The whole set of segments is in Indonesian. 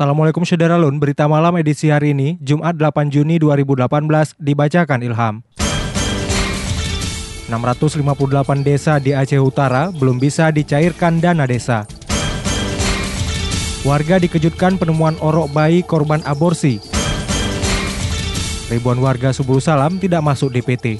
Assalamualaikum Syederalun, berita malam edisi hari ini, Jumat 8 Juni 2018, dibacakan Ilham. 658 desa di Aceh Utara belum bisa dicairkan dana desa. Warga dikejutkan penemuan orok bayi korban aborsi. Ribuan warga Subul Salam tidak masuk DPT.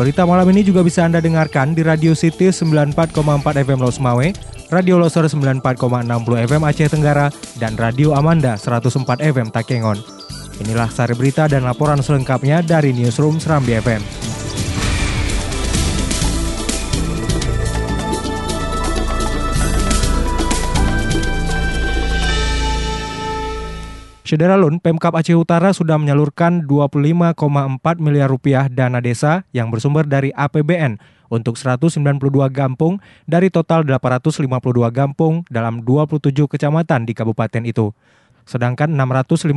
Berita malam ini juga bisa Anda dengarkan di Radio City 94,4 FM Los Mawe, Radio Loser 94,60 FM Aceh Tenggara, dan Radio Amanda 104 FM Takengon. Inilah sari berita dan laporan selengkapnya dari Newsroom Serambi FM. Syederalun, Pemkap Aceh Utara sudah menyalurkan 25,4 miliar rupiah dana desa yang bersumber dari APBN untuk 192 kampung dari total 852 kampung dalam 27 kecamatan di kabupaten itu. Sedangkan 658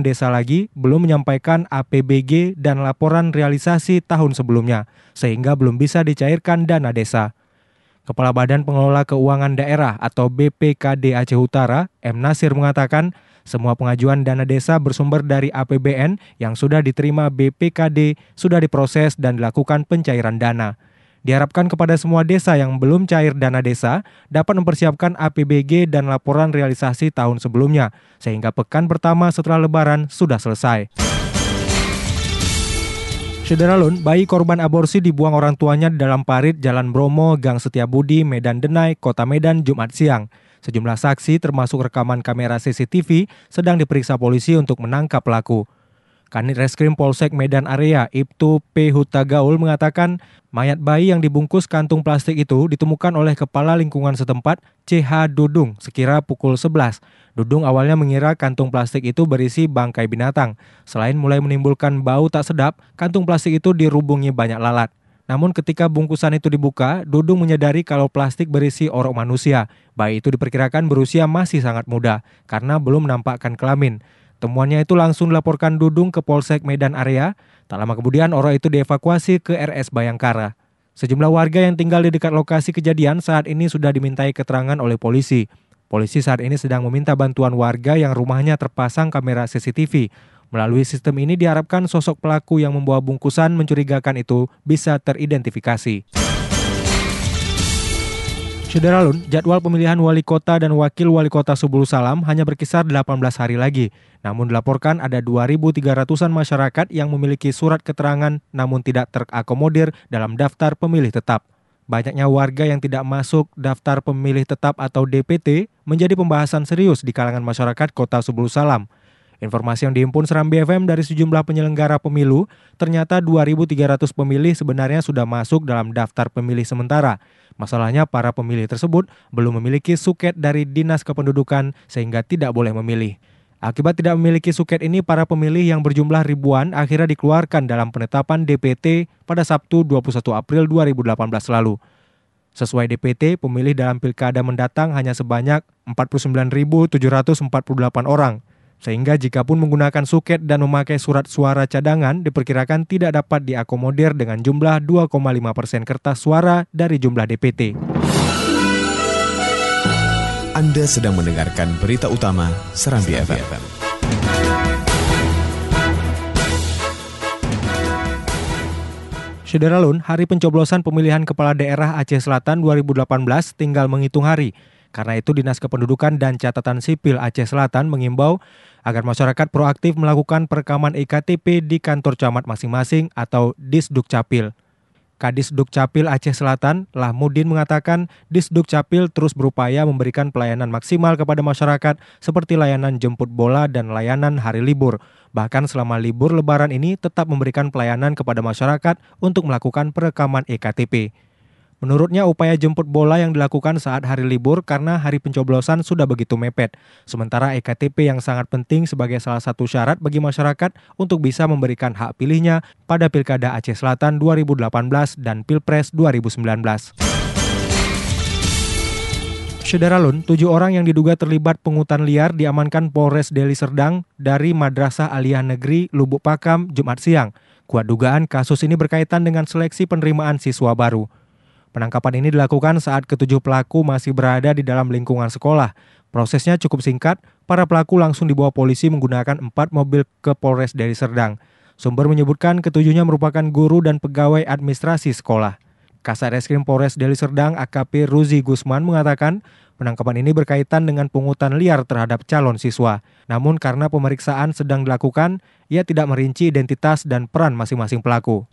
desa lagi belum menyampaikan APBG dan laporan realisasi tahun sebelumnya, sehingga belum bisa dicairkan dana desa. Kepala Badan Pengelola Keuangan Daerah atau BPKD Aceh Utara, M. Nasir mengatakan, semua pengajuan dana desa bersumber dari APBN yang sudah diterima BPKD sudah diproses dan dilakukan pencairan dana. Diharapkan kepada semua desa yang belum cair dana desa dapat mempersiapkan APBG dan laporan realisasi tahun sebelumnya, sehingga pekan pertama setelah lebaran sudah selesai. Sederalun, bayi korban aborsi dibuang orang tuanya dalam parit Jalan Bromo, Gang Setiabudi, Medan Denai, Kota Medan, Jumat siang. Sejumlah saksi termasuk rekaman kamera CCTV sedang diperiksa polisi untuk menangkap pelaku. Kanit Reskrim Polsek Medan Area Ibtu P. Hutagaul mengatakan mayat bayi yang dibungkus kantung plastik itu ditemukan oleh Kepala Lingkungan setempat CH Dudung sekira pukul 11. Dudung awalnya mengira kantung plastik itu berisi bangkai binatang. Selain mulai menimbulkan bau tak sedap, kantung plastik itu dirubungi banyak lalat. Namun ketika bungkusan itu dibuka, Dudung menyadari kalau plastik berisi orok manusia. Bayi itu diperkirakan berusia masih sangat muda karena belum menampakkan kelamin. Temuannya itu langsung dilaporkan Dudung ke Polsek Medan Area. Tak lama kemudian orok itu dievakuasi ke RS Bayangkara. Sejumlah warga yang tinggal di dekat lokasi kejadian saat ini sudah dimintai keterangan oleh polisi. Polisi saat ini sedang meminta bantuan warga yang rumahnya terpasang kamera CCTV Melalui sistem ini diharapkan sosok pelaku yang membawa bungkusan mencurigakan itu bisa teridentifikasi. Syederalun, jadwal pemilihan wali kota dan wakil wali kota Subul Salam hanya berkisar 18 hari lagi. Namun dilaporkan ada 2.300-an masyarakat yang memiliki surat keterangan namun tidak terakomodir dalam daftar pemilih tetap. Banyaknya warga yang tidak masuk daftar pemilih tetap atau DPT menjadi pembahasan serius di kalangan masyarakat kota Subul Salam. Informasi yang dihimpun Serambi FM dari sejumlah penyelenggara pemilu, ternyata 2.300 pemilih sebenarnya sudah masuk dalam daftar pemilih sementara. Masalahnya para pemilih tersebut belum memiliki suket dari Dinas Kependudukan sehingga tidak boleh memilih. Akibat tidak memiliki suket ini, para pemilih yang berjumlah ribuan akhirnya dikeluarkan dalam penetapan DPT pada Sabtu 21 April 2018 lalu. Sesuai DPT, pemilih dalam pilkada mendatang hanya sebanyak 49.748 orang. Sehingga jikapun menggunakan suket dan memakai surat suara cadangan diperkirakan tidak dapat diakomodir dengan jumlah 2,5 persen kertas suara dari jumlah DPT. Anda sedang mendengarkan berita utama Serambi, FM. FM. Syederalun, hari pencoblosan pemilihan kepala daerah Aceh Selatan 2018 tinggal menghitung hari. Karena itu Dinas Kependudukan dan Catatan Sipil Aceh Selatan mengimbau agar masyarakat proaktif melakukan perekaman EKTP di kantor camat masing-masing atau Disdukcapil. Kadis Dukcapil Aceh Selatan, Lahmudin mengatakan Disdukcapil terus berupaya memberikan pelayanan maksimal kepada masyarakat seperti layanan jemput bola dan layanan hari libur. Bahkan selama libur lebaran ini tetap memberikan pelayanan kepada masyarakat untuk melakukan perekaman EKTP. Menurutnya upaya jemput bola yang dilakukan saat hari libur karena hari pencoblosan sudah begitu mepet. Sementara EKTP yang sangat penting sebagai salah satu syarat bagi masyarakat untuk bisa memberikan hak pilihnya pada Pilkada Aceh Selatan 2018 dan Pilpres 2019. Syederalun, tujuh orang yang diduga terlibat pungutan liar diamankan Polres Deli Serdang dari Madrasah Aliyah Negeri Lubuk Pakam Jumat siang. Kuat dugaan kasus ini berkaitan dengan seleksi penerimaan siswa baru. Penangkapan ini dilakukan saat ketujuh pelaku masih berada di dalam lingkungan sekolah. Prosesnya cukup singkat, para pelaku langsung dibawa polisi menggunakan empat mobil ke Polres Deli Serdang. Sumber menyebutkan ketujuhnya merupakan guru dan pegawai administrasi sekolah. Kasat Reskrim Polres Deli Serdang AKP Ruzi Gusman mengatakan penangkapan ini berkaitan dengan pungutan liar terhadap calon siswa. Namun karena pemeriksaan sedang dilakukan, ia tidak merinci identitas dan peran masing-masing pelaku.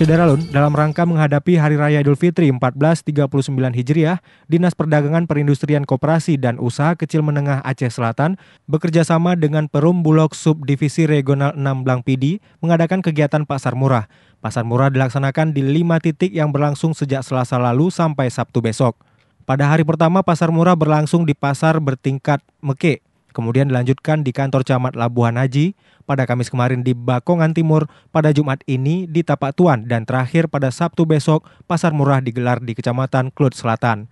Syederalun, dalam rangka menghadapi Hari Raya Idul Fitri 1439 Hijriah, Dinas Perdagangan Perindustrian Koperasi dan Usaha Kecil Menengah Aceh Selatan bekerjasama dengan Perum Bulog Subdivisi Regional 6 Blang Pidi mengadakan kegiatan Pasar Murah. Pasar Murah dilaksanakan di lima titik yang berlangsung sejak Selasa lalu sampai Sabtu besok. Pada hari pertama, Pasar Murah berlangsung di Pasar Bertingkat Meke, kemudian dilanjutkan di kantor camat Labuhan Haji, pada Kamis kemarin di Bakongan Timur, pada Jumat ini di Tapak Tuan, dan terakhir pada Sabtu besok, Pasar Murah digelar di Kecamatan Klut Selatan.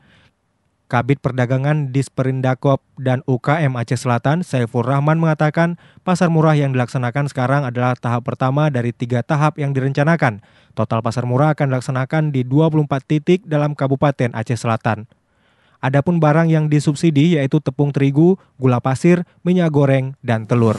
Kabit Perdagangan Disperindakop dan UKM Aceh Selatan, Saiful Rahman mengatakan pasar murah yang dilaksanakan sekarang adalah tahap pertama dari tiga tahap yang direncanakan. Total pasar murah akan dilaksanakan di 24 titik dalam Kabupaten Aceh Selatan. Adapun barang yang disubsidi yaitu tepung terigu, gula pasir, minyak goreng, dan telur.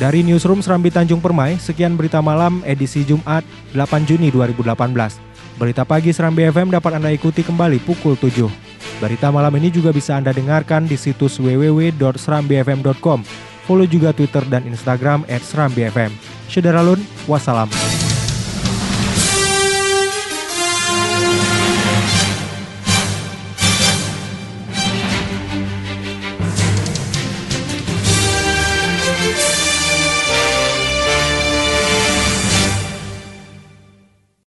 Dari Newsroom Serambi Tanjung Permai, sekian berita malam edisi Jumat 8 Juni 2018. Berita pagi Serambi FM dapat Anda ikuti kembali pukul 7. Berita malam ini juga bisa Anda dengarkan di situs www.serambifm.com. Follow juga Twitter dan Instagram at Serambi FM. Syederalun, wassalam.